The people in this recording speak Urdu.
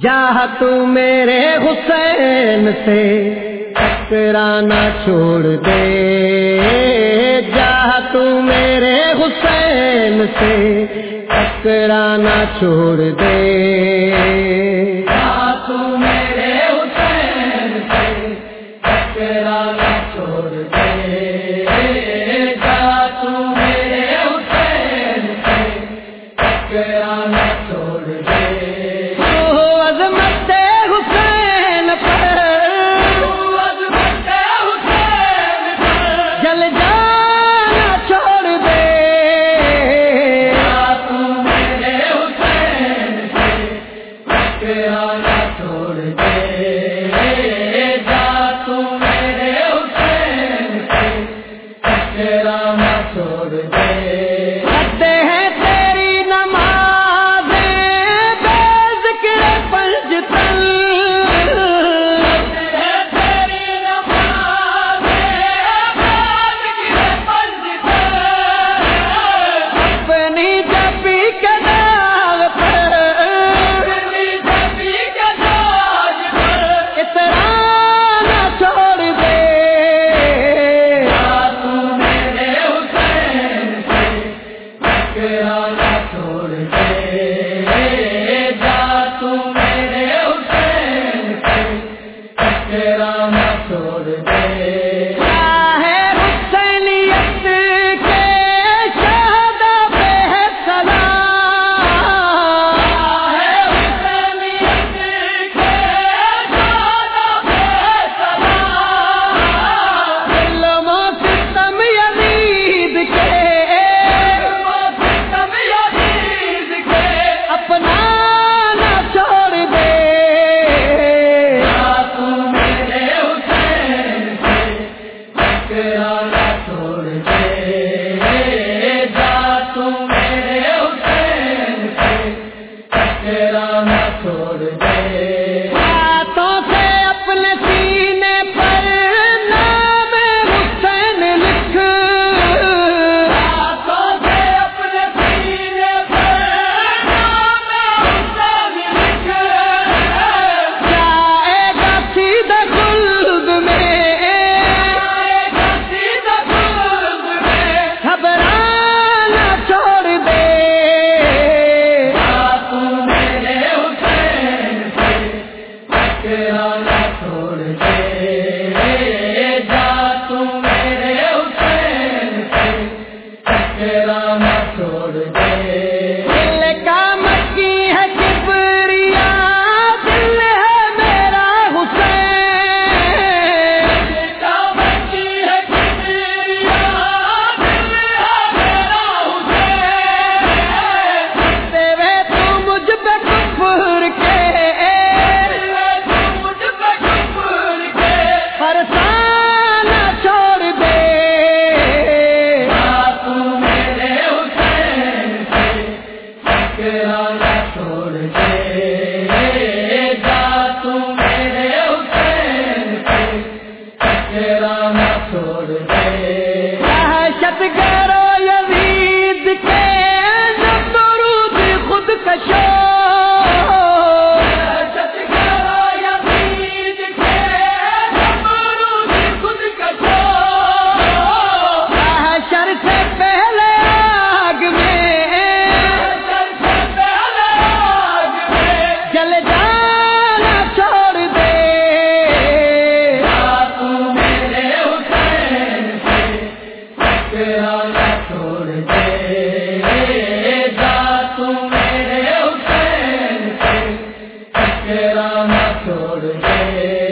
جا تو میرے حسین سے ٹکرانا چھوڑ دے۔ جا تو میرے حسین سے ٹکرانا چھوڑ دے۔ تو میرے حسین سے ٹکرانا چھوڑ دے۔ کے مجھے